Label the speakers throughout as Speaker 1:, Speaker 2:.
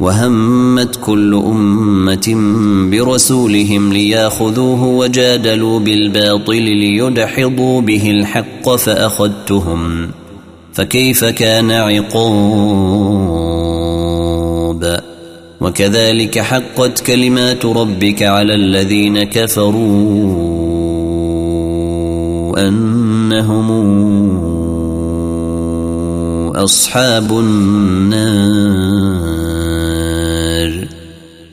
Speaker 1: وهمت كل أمة برسولهم لياخذوه وجادلوا بالباطل ليدحضوا به الحق فأخذتهم فكيف كان عقاب وكذلك حقت كلمات ربك على الذين كفروا أنهم أصحاب النار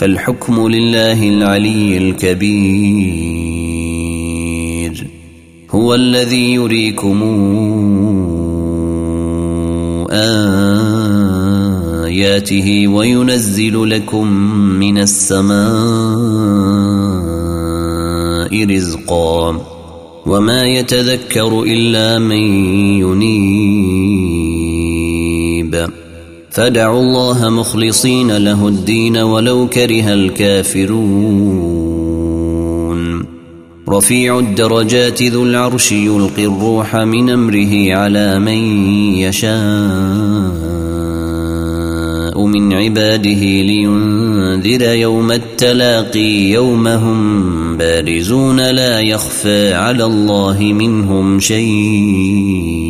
Speaker 1: فالحكم لله العلي الكبير هو الذي يريكم آياته وينزل لكم من السماء رزقا وما يتذكر إلا من ينير فدعوا الله مخلصين له الدين ولو كره الكافرون رفيع الدرجات ذو العرش يلقي الروح من امره على من يشاء من عباده لينذر يوم التلاقي يوم هم بارزون لا يخفى على الله منهم شيء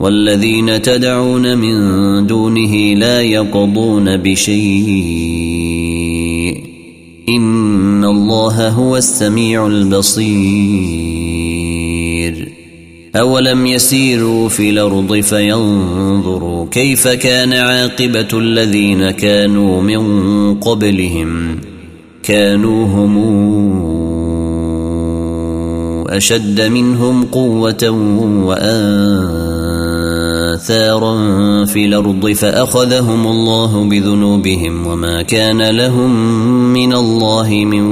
Speaker 1: والذين تدعون من دونه لا يقضون بشيء ان الله هو السميع البصير اولم يسيروا في الارض فينظروا كيف كان عاقبه الذين كانوا من قبلهم كانوا هم أشد منهم قوة وآن آثارا في الأرض فأخذهم الله بذنوبهم وما كان لهم من الله من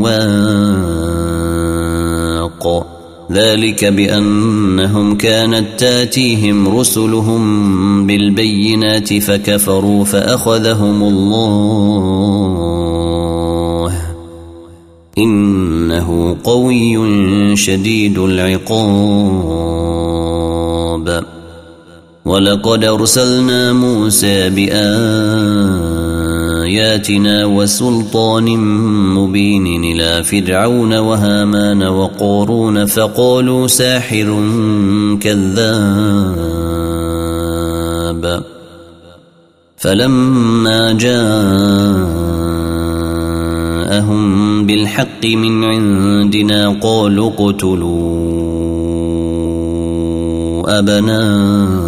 Speaker 1: واق ذلك بأنهم كانت تاتيهم رسلهم بالبينات فكفروا فأخذهم الله إنه قوي شديد العقاب ولقد ارسلنا موسى باياتنا وسلطان مبين الى فرعون وهامان وقارون فقالوا ساحر كذاب فلما جاءهم بالحق من عندنا قالوا اقتلوا ابناءهم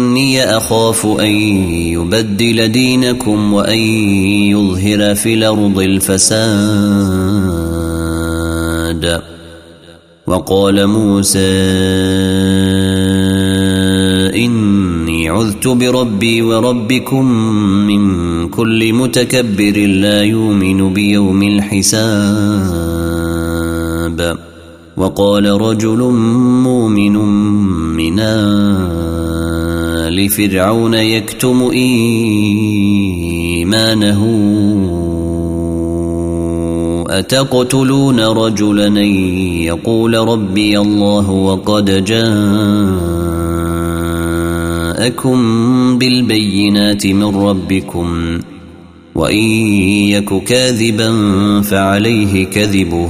Speaker 1: إني أخاف أن يبدل دينكم وأن يظهر في الأرض الفساد وقال موسى إني عذت بربي وربكم من كل متكبر لا يؤمن بيوم الحساب وقال رجل مؤمن آه آل فرعون يكتم إيمانه أتقتلون رجلا يقول ربي الله وقد جاءكم بالبينات من ربكم وإن يك كاذبا فعليه كذبه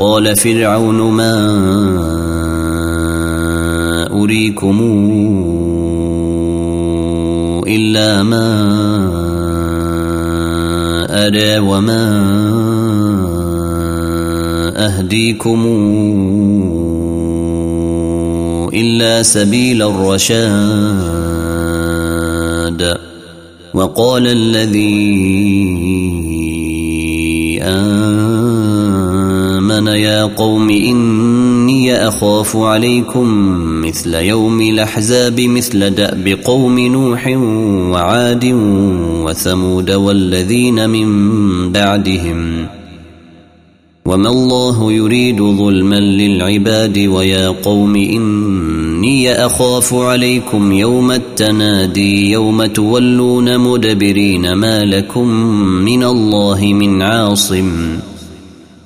Speaker 1: قال فرعون ما أريكم إلا ما أرى وما أهديكم إلا سبيل الرشاد وقال الذي آه سليمان يا قوم إني أخاف عليكم مثل يوم الأحزاب مثل دأب قوم نوح وعاد وثمود والذين من بعدهم وما الله يريد ظلما للعباد ويا قوم إني أخاف عليكم يوم التنادي يوم تولون مدبرين ما لكم من الله من عاصم ۖ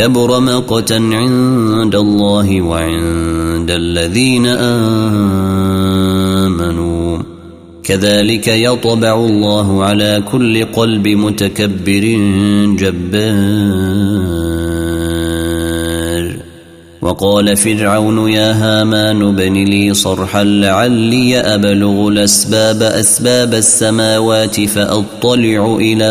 Speaker 1: كبر مقتا عند الله وعند الذين امنوا كذلك يطبع الله على كل قلب متكبر جبار وقال فرعون يا هامان بن لي صرحا لعلي ابلغ الاسباب اسباب السماوات فاطلع الى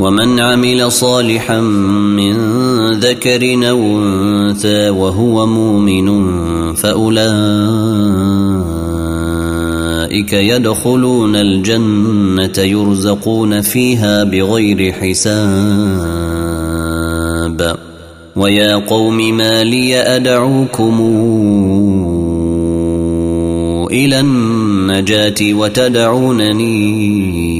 Speaker 1: ومن عمل صالحا من ذكر او انثى وهو مؤمن فاولئك يدخلون الجنه يرزقون فيها بغير حساب ويا قوم ما لي ادعوكم الى النجاه وتدعونني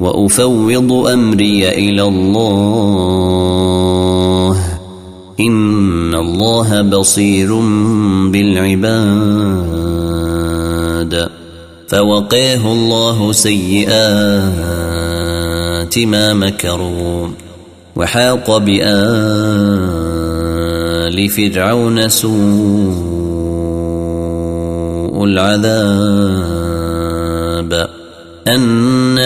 Speaker 1: وافوض امري الى الله ان الله بصير بالعباد فوقاه الله سيئات ما مكروا وحاق بآل فرعون سوء العذاب أن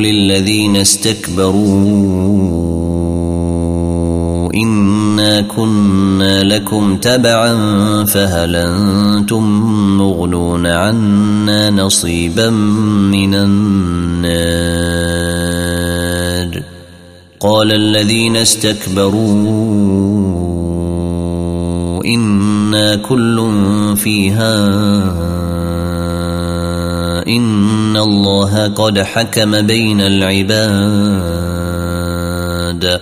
Speaker 1: للذين استكبروا إنا كنا لكم تبعا فهل أنتم مغنون عنا نصيبا من النار قال الذين استكبروا إنا كل فيها إن الله قد حكم بين العباد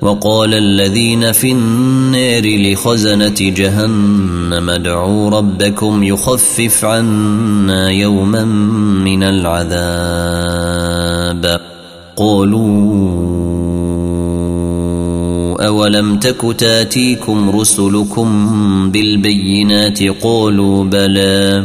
Speaker 1: وقال الذين في النار لخزنة جهنم ادعوا ربكم يخفف عنا يوما من العذاب قالوا أولم تك تاتيكم رسلكم بالبينات قالوا بلى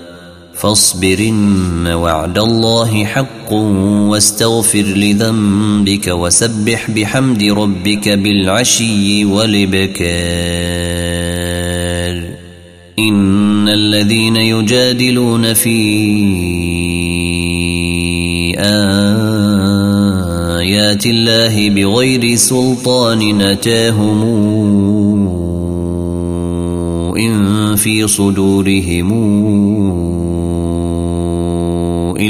Speaker 1: فاصبرن وعد الله حق واستغفر لذنبك وسبح بحمد ربك بالعشي والبكار ان الذين يجادلون في ايات الله بغير سلطان اتاهم ان في صدورهم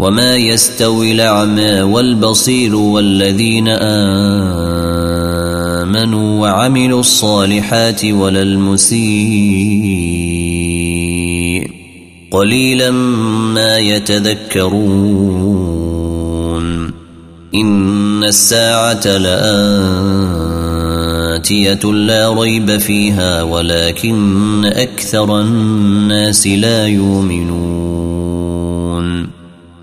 Speaker 1: وما يستوي الأعمى والبصير والذين آمنوا وعملوا الصالحات ولا المسيء قليلا ما يتذكرون إن الساعة لآتية لا ريب فيها ولكن أكثر الناس لا يؤمنون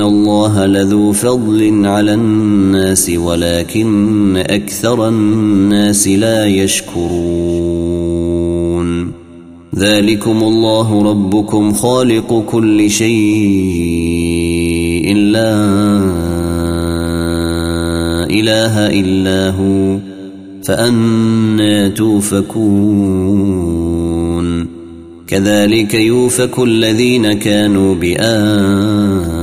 Speaker 1: إن الله لذو فضل على الناس ولكن أكثر الناس لا يشكرون ذلكم الله ربكم خالق كل شيء لا إله إلا هو فأنا توفكون كذلك يوفك الذين كانوا بآخر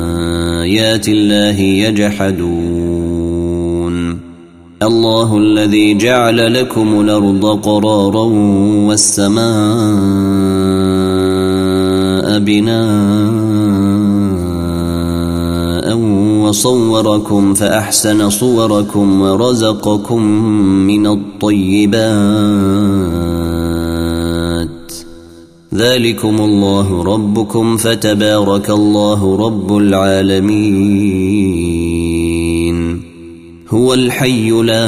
Speaker 1: آيات الله يجحدون الله الذي جعل لكم الأرض قرارا والسماء بناء وصوركم فأحسن صوركم ورزقكم من الطيبات ذلكم الله ربكم فتبارك الله رب العالمين هو الحي لا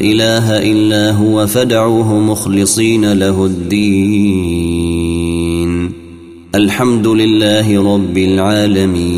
Speaker 1: اله الا هو فدعوه مخلصين له الدين الحمد لله رب العالمين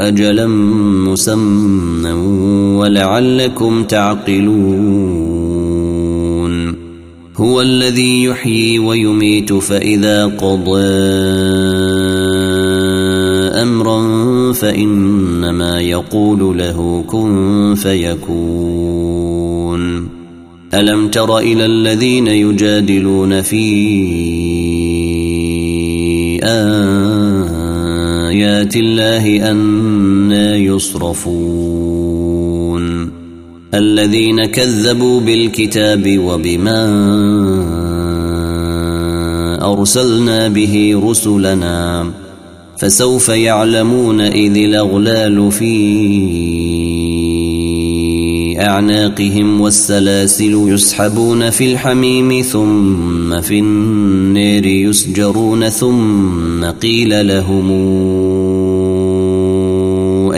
Speaker 1: أجلا مسمى ولعلكم تعقلون هو الذي يحيي ويميت فإذا قضى أمرا فإنما يقول له كن فيكون ألم تر إلى الذين يجادلون في آه آيات الله أنا يصرفون الذين كذبوا بالكتاب وبما أرسلنا به رسلنا فسوف يعلمون إذ الأغلال في أعناقهم والسلاسل يسحبون في الحميم ثم في النير يسجرون ثم قيل لهم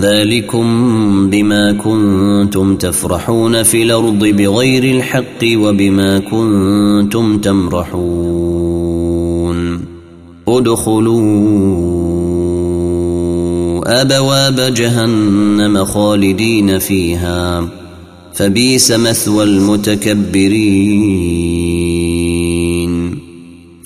Speaker 1: ذلكم بما كنتم تفرحون في الارض بغير الحق وبما كنتم تمرحون ادخلوا ابواب جهنم خالدين فيها فبيس مثوى المتكبرين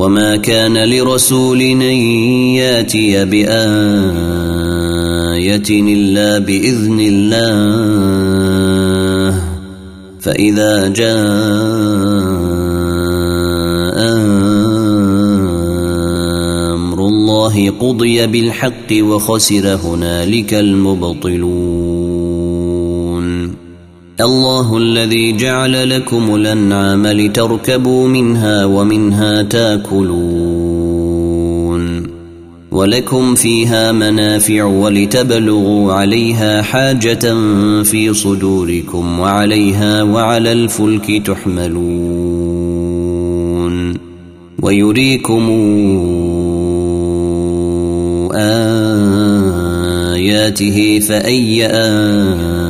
Speaker 1: وما كان لرسول ان ياتي بآية إلا بإذن الله فإذا جاء أمر الله قضي بالحق وخسر هنالك المبطلون الله الذي جعل لكم الانعام لتركبوا منها ومنها تاكلون ولكم فيها منافع ولتبلغوا عليها حاجه في صدوركم وعليها وعلى الفلك تحملون ويريكم اياته فاي ان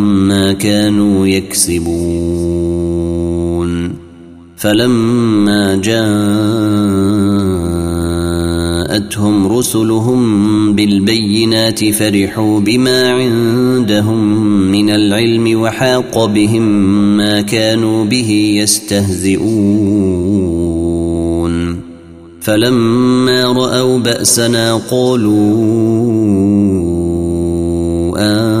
Speaker 1: ما كانوا يكسبون فلما جاءتهم رسلهم بالبينات فرحوا بما عندهم من العلم وحاق بهم ما كانوا به يستهزئون فلما راوا باسنا قالوا آه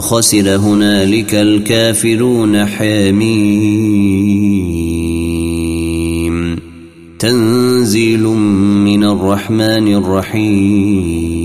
Speaker 1: وخسر هنالك الكافرون حاميم تنزيل من الرحمن الرحيم